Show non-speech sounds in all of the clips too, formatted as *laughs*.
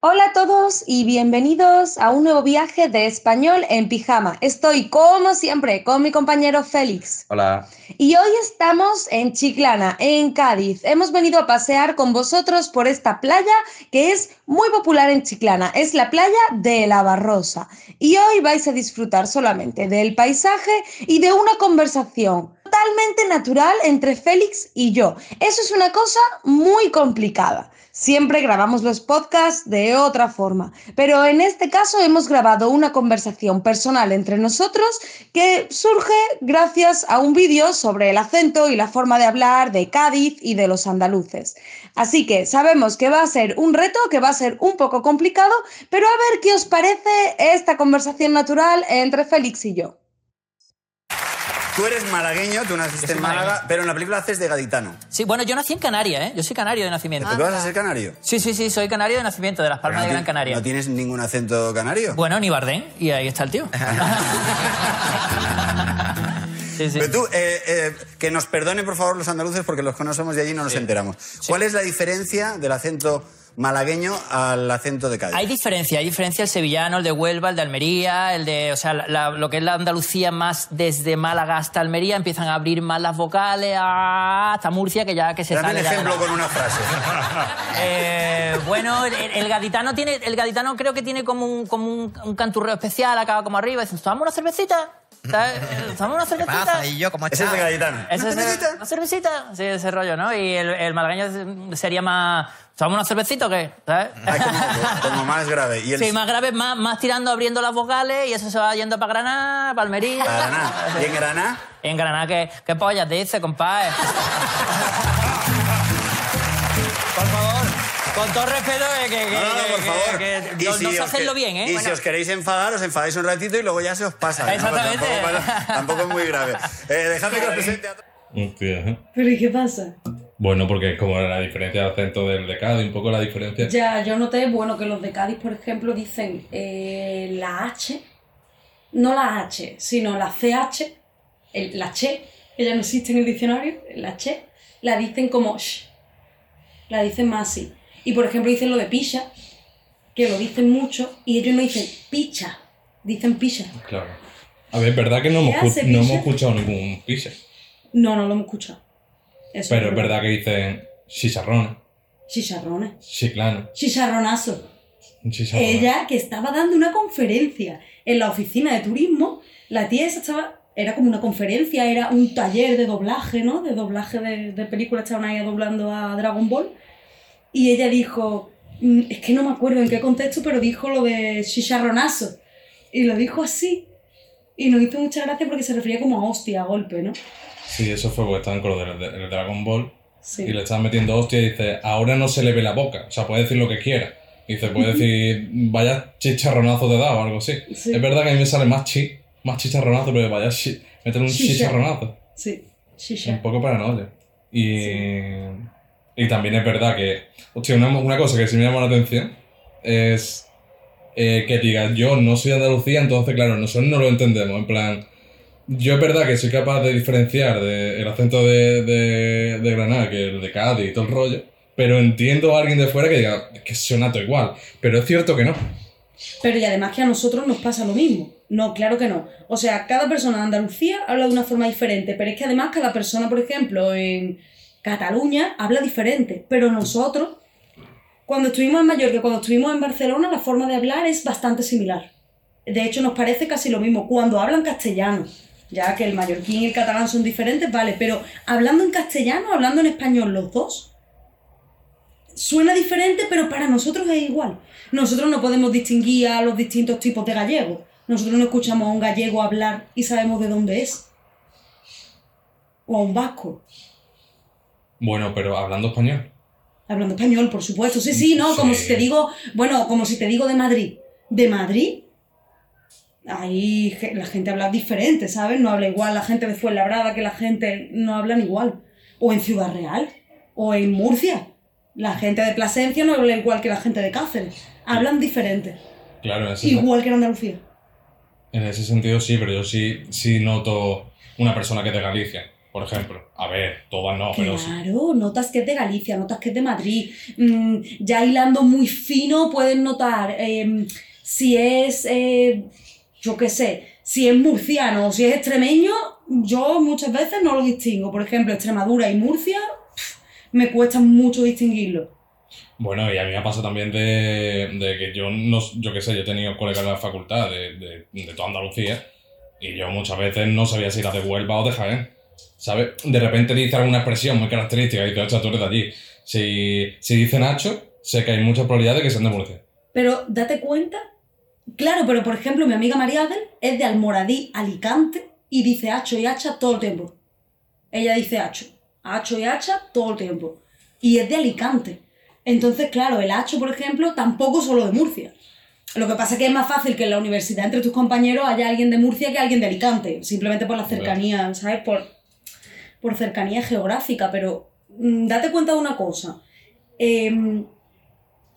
Hola a todos y bienvenidos a un nuevo viaje de español en pijama. Estoy como siempre con mi compañero Félix. Hola. Y hoy estamos en Chiclana, en Cádiz. Hemos venido a pasear con vosotros por esta playa que es muy popular en Chiclana. Es la playa de La Barrosa. Y hoy vais a disfrutar solamente del paisaje y de una conversación totalmente natural entre Félix y yo. Eso es una cosa muy complicada. Siempre grabamos los podcasts de otra forma, pero en este caso hemos grabado una conversación personal entre nosotros que surge gracias a un vídeo sobre el acento y la forma de hablar de Cádiz y de los andaluces. Así que sabemos que va a ser un reto, que va a ser un poco complicado, pero a ver qué os parece esta conversación natural entre Félix y yo. Tú eres malagueño, tú naciste en Málaga, pero en la película haces de gaditano. Sí, bueno, yo nací en Canarias, ¿eh? Yo soy canario de nacimiento. ¿Tú vas a ser canario? Sí, sí, sí, soy canario de nacimiento, de las Palmas de Gran Canaria. ¿No tienes ningún acento canario? Bueno, ni Bardén, y ahí está el tío. *laughs* sí, sí. Pero tú, eh, eh, que nos perdonen por favor los andaluces porque los que no somos de allí no nos enteramos. ¿Cuál es la diferencia del acento malagueño al acento de Cádiz? Hay diferencia, hay diferencia el sevillano, el de Huelva, el de Almería, el de, o sea, la- lo que es la Andalucía más desde Málaga hasta Almería, empiezan a abrir más las vocales hasta Murcia, que ya que se Dame un ejemplo con una frase. *laughs* Eh, bueno, el, el gaditano tiene, el gaditano creo que tiene como un, como un, un canturreo especial, acaba como arriba, dice, ¿tomamos una cervecita? ¿Sabes? ¿Tomamos una cervecita? pasa? Y yo como Ese es de gaditano. Ese ¿Una es cervecita? una cervecita, sí, ese rollo, ¿no? Y el, el malagueño sería más, ¿tomamos una cervecita o qué? ¿Sabes? Ay, como, como más grave. Y el, Sí, más grave, más, más tirando, abriendo las vocales y eso se va yendo para Granada, para Almería. Para Granada. ¿Y en Granada? En Granada, ¿qué, qué pollas dice, compadre? *laughs* con todo respeto, eh, que, que, No, no, que- por que- favor. que no, si que- bien, ¿eh? Y Bueno, si os queréis enfadar, os enfadáis un ratito y luego ya se os pasa. ¿no? Exactamente. Tampoco, es muy grave. *laughs* Eh, dejadme que os presente a todos. Hostia. ¿Pero y qué pasa? Bueno, porque es como la diferencia de acento del de Cádiz, un poco la diferencia. Ya, yo noté, bueno, que los de Cádiz, por ejemplo, dicen eh, la H, no la H, sino la CH, el- la Che, que ya no existe en el diccionario, la Che, la dicen como sh, la dicen más así. Y por ejemplo dicen lo de picha, que lo dicen mucho, y ellos no dicen picha, dicen picha. Claro. A ver, es verdad que no hemos, ¿Qué hace, escu- no hemos escuchado ningún pise. No, no lo hemos escuchado. Eso Pero es verdad que dicen chicharrones, Chicharrones. chiclanes, Chicharronazo. chicharrones. Ella que estaba dando una conferencia en la oficina de turismo, la tía esa estaba, era como una conferencia, era un taller de doblaje, ¿no? De doblaje de, de películas, estaban ahí doblando a Dragon Ball. Y ella dijo, mm, es que no me acuerdo en qué contexto, pero dijo lo de chicharronazo. Y lo dijo así. Y nos hizo mucha gracia porque se refería como a hostia, a golpe, ¿no? Sí, eso fue porque estaban con lo del, del Dragon Ball Sí. y le estaban metiendo hostia y dice, ahora no se le ve la boca, o sea, puede decir lo que quiera. Y dice, puede *laughs* decir, vaya chicharronazo te da o algo así. Sí. Es verdad que a mí me sale más chi, más chicharronazo, pero vaya chi, meter un Chicha. chicharronazo. Sí, Un chicha. poco paranoia. Y, y también es verdad que, hostia, una, una cosa que sí me llama la atención es eh, que digas, yo no soy de Andalucía, entonces, claro, nosotros no lo entendemos. En plan, yo es verdad que soy capaz de diferenciar el acento de, de, Granada que el de Cádiz y todo el rollo, pero entiendo a alguien de fuera que diga que suena todo igual. Pero es cierto que no. Pero y además que a nosotros nos pasa lo mismo. No, claro que no. O sea, cada persona de Andalucía habla de una forma diferente, pero es que además cada persona, por ejemplo, en Cataluña habla diferente. Pero nosotros, cuando estuvimos en Mallorca, cuando estuvimos en Barcelona, la forma de hablar es bastante similar. De hecho, nos parece casi lo mismo. Cuando hablan castellano, ya que el mallorquín y el catalán son diferentes, vale, pero hablando en castellano, hablando en español, los dos, suena diferente, pero para nosotros es igual. Nosotros no podemos distinguir a los distintos tipos de gallegos. Nosotros no escuchamos a un gallego hablar y sabemos de dónde es. O a un vasco. Bueno, pero hablando español. Hablando español, por supuesto. Sí, sí, no, como si te digo, bueno, como si te digo de Madrid. De Madrid, ahí la gente habla diferente, ¿sabes? No habla igual la gente de Fuenlabrada que la gente no hablan igual. O en Ciudad Real, o en Murcia. La gente de Plasencia no habla igual que la gente de Cáceres. Hablan diferente. Claro, en ese, Igual que en Andalucía. en ese sentido sí, pero yo sí, sí noto una persona que es de Galicia, por ejemplo. A ver, todas no, pero. Claro, notas que es de Galicia, notas que es de Madrid. Mm, ya hilando muy fino pueden notar em, si es, eh, yo qué sé, si es murciano o si es extremeño, yo muchas veces no lo distingo. Por ejemplo, Extremadura y Murcia, me cuesta mucho distinguirlo. Bueno, y a mí me pasa también de, de que yo no, yo qué sé, yo he tenido colegas en la facultad de, de, de toda Andalucía y yo muchas veces no sabía si era de Huelva o de Jaén. ¿Sabes? De repente dice alguna expresión muy característica y dice, ocha, tú eres de allí. Si, si dice Nacho, sé que hay mucha probabilidad de que sean de Murcia. Pero date cuenta, claro, pero por ejemplo, mi amiga María Ángel es de Almoradí, Alicante, y dice hacho y hacha todo el tiempo. Ella dice hacho, hacho y hacha todo el tiempo. Y es de Alicante. Entonces, claro, el hacho, por ejemplo, tampoco solo de Murcia. Lo que pasa es que es más fácil que en la universidad entre tus compañeros haya alguien de Murcia que alguien de Alicante, simplemente por la cercanía, ¿sabes? Por, por cercanía geográfica, pero mm, date cuenta de una cosa. Em,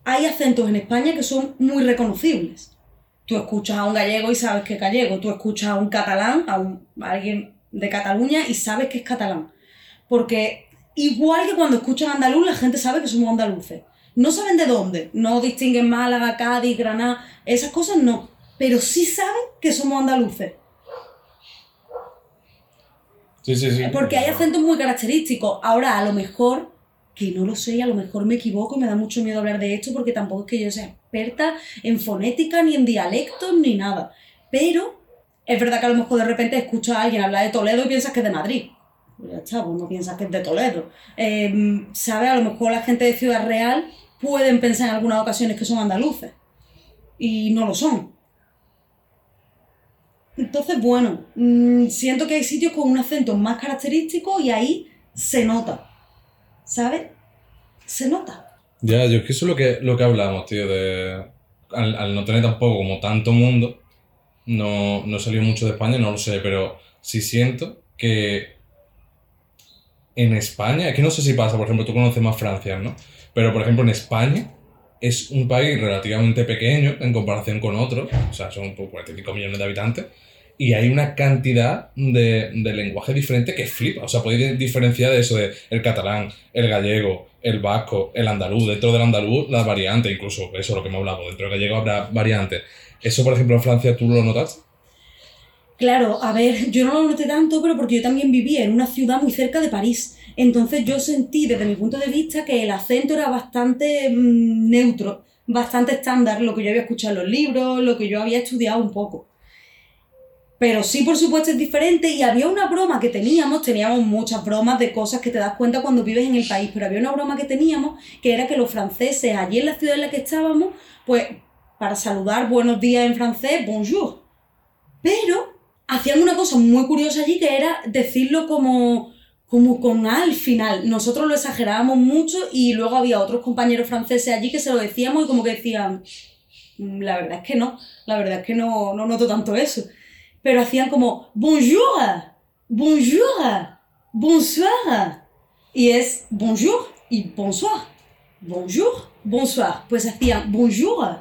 hay acentos en España que son muy reconocibles. Tú escuchas a un gallego y sabes que es gallego. Tú escuchas a un catalán, a, un- a alguien de Cataluña y sabes que es catalán. Porque igual que cuando escuchan andaluz, la gente sabe que somos andaluces. No saben de dónde, no distinguen Málaga, Cádiz, Granada, esas cosas no. Pero sí saben que somos andaluces. Sí, sí, sí. Porque hay acentos muy característicos. Ahora, a lo mejor, que no lo sé, a lo mejor me equivoco, me da mucho miedo hablar de esto porque tampoco es que yo sea experta en fonética, ni en dialectos, ni nada. Pero es verdad que a lo mejor de repente escuchas a alguien hablar de Toledo y piensas que es de Madrid. Pues ya está, pues no piensas que es de Toledo. Eh, ¿Sabes? A lo mejor la gente de Ciudad Real pueden pensar en algunas ocasiones que son andaluces. Y no lo son. Entonces, bueno, mm, siento que hay sitios con un acento más característico y ahí se nota. ¿Sabes? Se nota. Ya, yo es que eso es lo que, lo que hablamos, tío, de... Al, no tener tampoco como tanto mundo, no, no he mucho de España, no lo sé, pero sí siento que en España, es que no sé si pasa, por ejemplo, tú conoces más Francia, ¿no? Pero, por ejemplo, en España es un país relativamente pequeño en comparación con otros, o sea, son pues, 45 millones de habitantes, y hay una cantidad de, de lenguaje diferente que flipa. O sea, podéis diferenciar de eso de el catalán, el gallego, el vasco, el andaluz. Dentro del andaluz, las variantes, incluso eso es lo que me hablado. Dentro del gallego habrá variantes. Eso, por ejemplo, en Francia, ¿tú lo notas? Claro, a ver, yo no lo noté tanto, pero porque yo también vivía en una ciudad muy cerca de París. Entonces yo sentí desde mi punto de vista que el acento era bastante mm, neutro, bastante estándar, lo que yo había escuchado en los libros, lo que yo había estudiado un poco. Pero sí, por supuesto, es diferente y había una broma que teníamos, teníamos muchas bromas de cosas que te das cuenta cuando vives en el país, pero había una broma que teníamos que era que los franceses, allí en la ciudad en la que estábamos, pues para saludar buenos días en francés, bonjour. Pero hacían una cosa muy curiosa allí que era decirlo como, como con al final. Nosotros lo exagerábamos mucho y luego había otros compañeros franceses allí que se lo decíamos y como que decían, "Mm, la verdad es que no, la verdad es que no, no noto tanto eso. Pero hacían como, bonjour, bonjour, bonsoir. Y es bonjour y bonsoir. Bonjour, bonsoir. Pues hacían bonjour.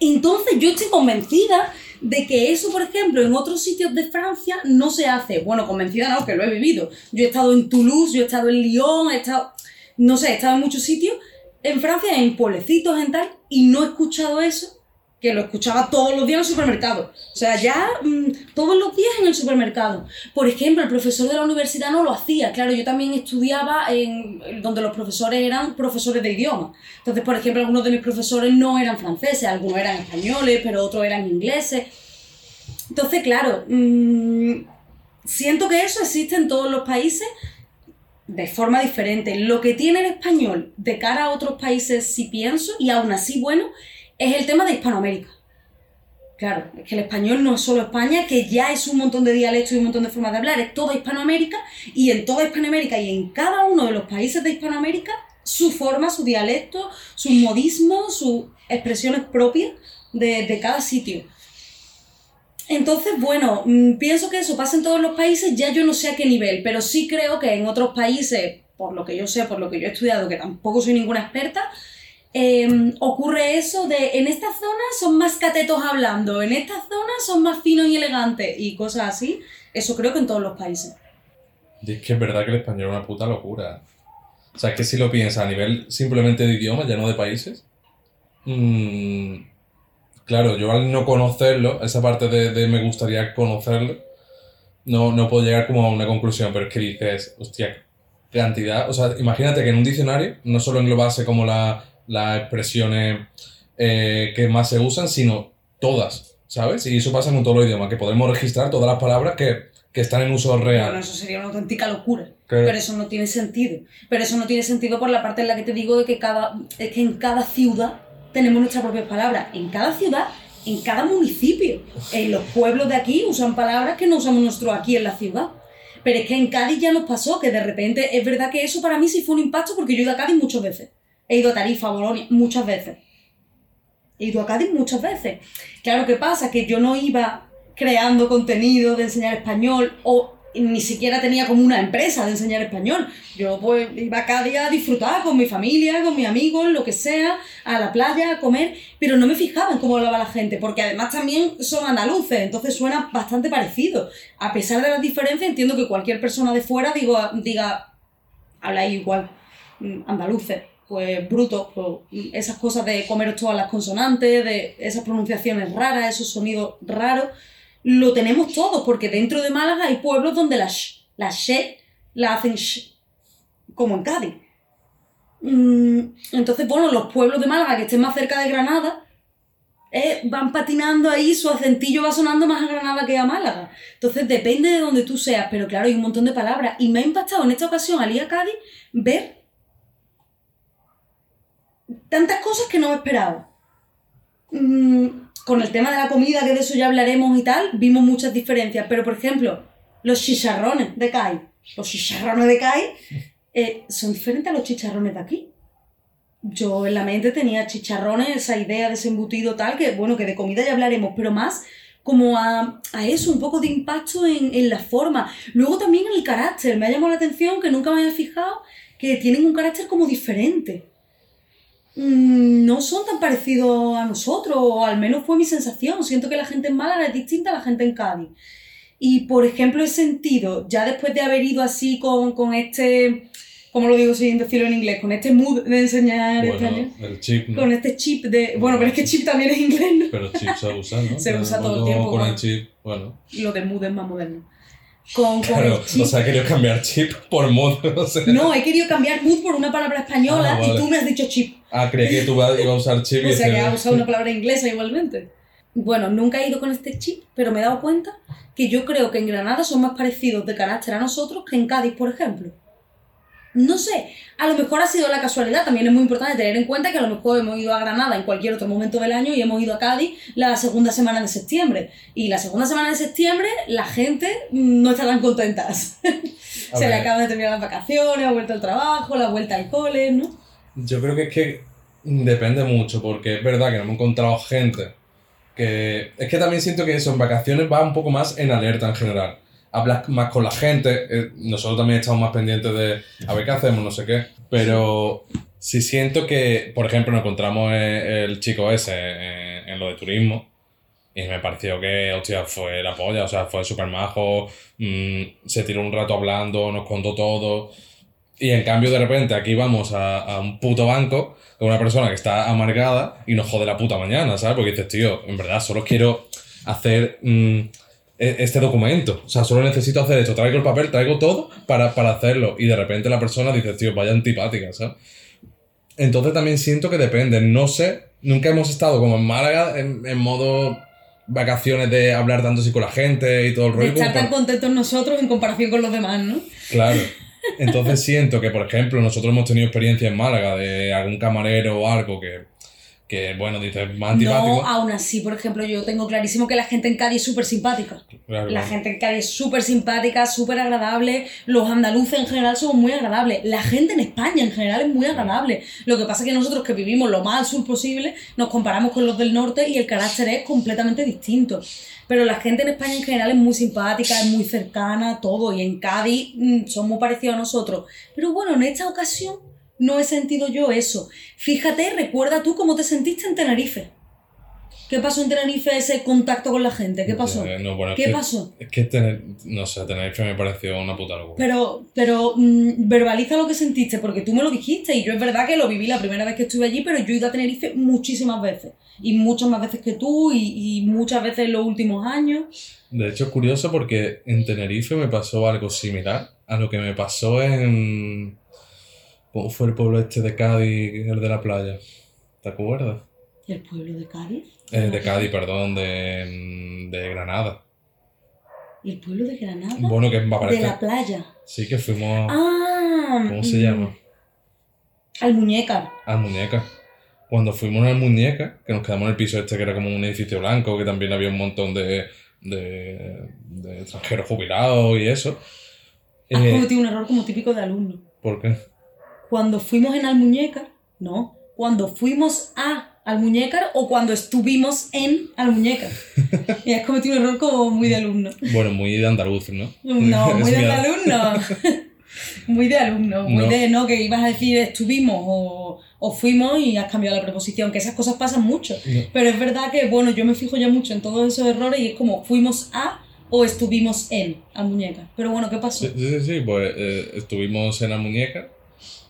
Entonces yo estoy convencida de que eso, por ejemplo, en otros sitios de Francia no se hace. Bueno, convencida no, que lo he vivido. Yo he estado en Toulouse, yo he estado en Lyon, he estado, no sé, he estado en muchos sitios, en Francia, en pueblecitos, en tal, y no he escuchado eso, que lo escuchaba todos los días en el supermercado. O sea, ya mm, todos los días en el supermercado. Por ejemplo, el profesor de la universidad no lo hacía. Claro, yo también estudiaba en donde los profesores eran profesores de idioma. Entonces, por ejemplo, algunos de mis profesores no eran franceses, algunos eran españoles, pero otros eran ingleses. Entonces, claro, mm, siento que eso existe en todos los países de forma diferente. Lo que tiene el español de cara a otros países, si pienso, y aún así, bueno, es el tema de Hispanoamérica. Claro, es que el español no es solo España, que ya es un montón de dialectos y un montón de formas de hablar, es toda Hispanoamérica y en toda Hispanoamérica y en cada uno de los países de Hispanoamérica, su forma, su dialecto, sus modismos, sus expresiones propias de, de cada sitio. Entonces, bueno, mm, pienso que eso pasa en todos los países, ya yo no sé a qué nivel, pero sí creo que en otros países, por lo que yo sé, por lo que yo he estudiado, que tampoco soy ninguna experta, eh, ocurre eso de en esta zona son más catetos hablando, en esta zona son más finos y elegantes y cosas así. Eso creo que en todos los países. Es que es verdad que el español es una puta locura. O sea, es que si lo piensas a nivel simplemente de idioma, ya no de países. mm, claro, yo al no conocerlo, esa parte de, de me gustaría conocerlo, no, no puedo llegar como a una conclusión, pero es que dices, hostia, cantidad. O sea, imagínate que en un diccionario no solo englobase como la- las expresiones eh, que más se usan, sino todas, ¿sabes? Y eso pasa en todos los idiomas, que podemos registrar todas las palabras que, que están en uso real. Bueno, eso sería una auténtica locura. Que- Pero eso no tiene sentido. Pero eso no tiene sentido por la parte en la que te digo de que cada es que en cada ciudad tenemos nuestras propias palabras. En cada ciudad, en cada municipio. En los pueblos de aquí usan palabras que no usamos nosotros aquí en la ciudad. Pero es que en Cádiz ya nos pasó que de repente es verdad que eso para mí sí fue un impacto porque yo he ido a Cádiz muchas veces. He ido a Tarifa, a Bolonia, muchas veces. He ido a Cádiz muchas veces. Claro, ¿qué pasa? Que yo no iba creando contenido de enseñar español o ni siquiera tenía como una empresa de enseñar español. Yo pues iba a Cádiz a disfrutar con mi familia, con mis amigos, lo que sea, a la playa, a comer, pero no me fijaba en cómo hablaba la gente, porque además también son andaluces, entonces suena bastante parecido. A pesar de las diferencias, entiendo que cualquier persona de fuera digo, diga, habláis igual, mm, andaluces, pues brutos, pues, esas cosas de comer todas las consonantes, de esas pronunciaciones raras, esos sonidos raros, lo tenemos todos, porque dentro de Málaga hay pueblos donde la sh, la she, la hacen sh, como en Cádiz. Mm, Entonces, bueno, los pueblos de Málaga que estén más cerca de Granada, eh, van patinando ahí, su acentillo va sonando más a Granada que a Málaga. Entonces, depende de donde tú seas, pero claro, hay un montón de palabras. Y me ha impactado en esta ocasión, al ir a Cádiz, ver tantas cosas que no me esperaba. Mm, con el tema de la comida, que de eso ya hablaremos y tal, vimos muchas diferencias. Pero, por ejemplo, los chicharrones de Cádiz. Los chicharrones de Cádiz eh, son diferentes a los chicharrones de aquí. Yo en la mente tenía chicharrones, esa idea de ese embutido tal, que bueno, que de comida ya hablaremos, pero más como a, a eso, un poco de impacto en, en la forma. Luego también en el carácter, me ha llamado la atención que nunca me había fijado que tienen un carácter como diferente. Mm, No son tan parecidos a nosotros, o al menos fue mi sensación. Siento que la gente en Málaga es distinta a la gente en Cádiz. Y por ejemplo, he sentido, ya después de haber ido así con, con este, ¿cómo lo digo sin decirlo en inglés? Con este mood de enseñar español. Bueno, el chip, ¿no? Con este chip de. Bueno, pero es que chip también es inglés, ¿no? Pero chip se usa, ¿no? *laughs* Se usa todo el tiempo, Con el chip, bueno. Lo de mood es más moderno. Con, con Claro, el chip. o sea, he querido cambiar chip por mod. O sea. no, he querido cambiar mood por una palabra española Ah, vale. y tú me has dicho chip. Ah, creí que tú ibas a usar chip *laughs* O sea que ha usado una palabra inglesa igualmente. Bueno, nunca he ido con este chip, pero me he dado cuenta que yo creo que en Granada son más parecidos de carácter a nosotros que en Cádiz, por ejemplo. No sé, a lo mejor ha sido la casualidad, también es muy importante tener en cuenta que a lo mejor hemos ido a Granada en cualquier otro momento del año y hemos ido a Cádiz la segunda semana de septiembre. Y la segunda semana de septiembre la gente no está tan contenta. *laughs* Se le acaban de terminar las vacaciones, ha vuelto al trabajo, la vuelta al cole, ¿no? Yo creo que es que depende mucho, porque es verdad que no hemos encontrado gente que... Es que también siento que eso en vacaciones va un poco más en alerta en general. Hablas más con la gente, eh, nosotros también estamos más pendientes de a ver qué hacemos, no sé qué. Pero sí siento que, por ejemplo, nos encontramos eh, el chico ese en, en lo de turismo y me pareció que, hostia, fue la polla, o sea, fue súper majo, mm, se tiró un rato hablando, nos contó todo. Y en cambio, de repente, aquí vamos a, a un puto banco con una persona que está amargada y nos jode la puta mañana, ¿sabes? Porque dices, tío, en verdad, solo quiero hacer mm, e- este documento. O sea, solo necesito hacer esto. Traigo el papel, traigo todo para, para hacerlo. Y de repente la persona dice, tío, vaya antipática, ¿sabes? Entonces también siento que depende. No sé, nunca hemos estado como en Málaga en, en modo vacaciones de hablar tanto así con la gente y todo el De rollo. estar como tan contentos nosotros en comparación con los demás, ¿no? Claro. Entonces siento que, por ejemplo, nosotros hemos tenido experiencia en Málaga de algún camarero o algo que, que bueno, dices, más antipático. No, aún así, por ejemplo, yo tengo clarísimo que la gente en Cádiz es súper simpática. Claro, La claro. gente en Cádiz es súper simpática, súper agradable. Los andaluces en general son muy agradables. La gente en España en general es muy agradable. Lo que pasa es que nosotros que vivimos lo más al sur posible, nos comparamos con los del norte y el carácter es completamente distinto. Pero la gente en España en general es muy simpática, es muy cercana, todo. Y en Cádiz mm, son muy parecidos a nosotros. Pero bueno, en esta ocasión no he sentido yo eso. Fíjate, recuerda tú cómo te sentiste en Tenerife. ¿Qué pasó en Tenerife ese contacto con la gente? ¿Qué pasó? Eh, no, bueno, es ¿Qué que- pasó? Es que tener, no sé, Tenerife me pareció una puta locura. Pero, pero mm, verbaliza lo que sentiste, porque tú me lo dijiste y yo es verdad que lo viví la primera vez que estuve allí, pero yo he ido a Tenerife muchísimas veces. Y muchas más veces que tú y, y muchas veces en los últimos años. De hecho, es curioso porque en Tenerife me pasó algo similar a lo que me pasó en. ¿Cómo fue el pueblo este de Cádiz, el de la playa? ¿Te acuerdas? ¿Y el pueblo de Cádiz? Eh, de Cádiz, perdón, de, de Granada. ¿Y el pueblo de Granada? Bueno, que va a de la playa. Sí, que fuimos Ah. ¿Cómo se mm, llama? Al Muñeca. a Muñeca. Cuando fuimos a Muñeca, que nos quedamos en el piso este que era como un edificio blanco, que también había un montón de, de, de extranjeros jubilados y eso. Has Eh, cometido un error como típico de alumno. ¿Por qué? Cuando fuimos en Almuñécar, no. Cuando fuimos a Almuñécar o cuando estuvimos en Almuñécar. *laughs* y has cometido un error como muy de alumno. Bueno, muy de andaluz, ¿no? No, muy *laughs* de alumno. *laughs* muy de alumno, muy No. de no, que ibas a decir estuvimos o, o fuimos y has cambiado la preposición, que esas cosas pasan mucho. No. Pero es verdad que, bueno, yo me fijo ya mucho en todos esos errores y es como fuimos a o estuvimos en Almuñécar. Pero bueno, ¿qué pasó? Sí, sí, sí, pues eh, estuvimos en la muñeca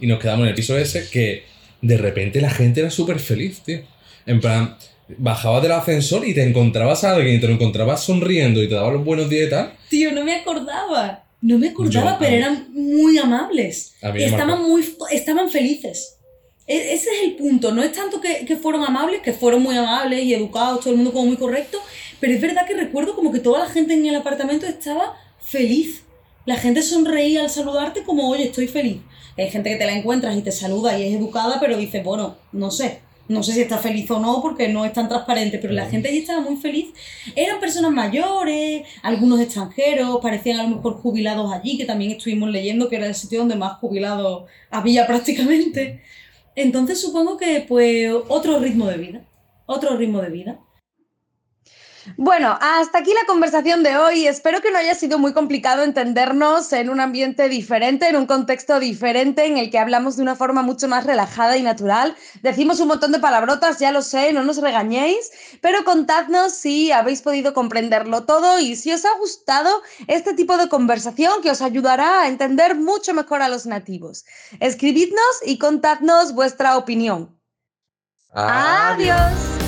y nos quedamos en el piso ese que de repente la gente era súper feliz, tío. En plan, bajabas del ascensor y te encontrabas a alguien te lo encontrabas sonriendo y te daba los buenos días y tal. Tío, no me acordaba. No me acordaba, Yo, pero eran muy amables. Estaban muy estaban felices. E- ese es el punto. No es tanto que, que fueron amables, que fueron muy amables y educados, todo el mundo como muy correcto, pero es verdad que recuerdo como que toda la gente en el apartamento estaba feliz. La gente sonreía al saludarte como, oye, estoy feliz. Hay gente que te la encuentras y te saluda y es educada, pero dices, bueno, no sé. No sé si está feliz o no porque no es tan transparente, pero la gente allí estaba muy feliz. Eran personas mayores, algunos extranjeros, parecían a lo mejor jubilados allí, que también estuvimos leyendo que era el sitio donde más jubilados había *laughs* prácticamente. Entonces supongo que pues otro ritmo de vida, otro ritmo de vida. Bueno, hasta aquí la conversación de hoy. Espero que no haya sido muy complicado entendernos en un ambiente diferente, en un contexto diferente, en el que hablamos de una forma mucho más relajada y natural. Decimos un montón de palabrotas, ya lo sé, no nos regañéis, pero contadnos si habéis podido comprenderlo todo y si os ha gustado este tipo de conversación que os ayudará a entender mucho mejor a los nativos. Escribidnos y contadnos vuestra opinión. Adiós.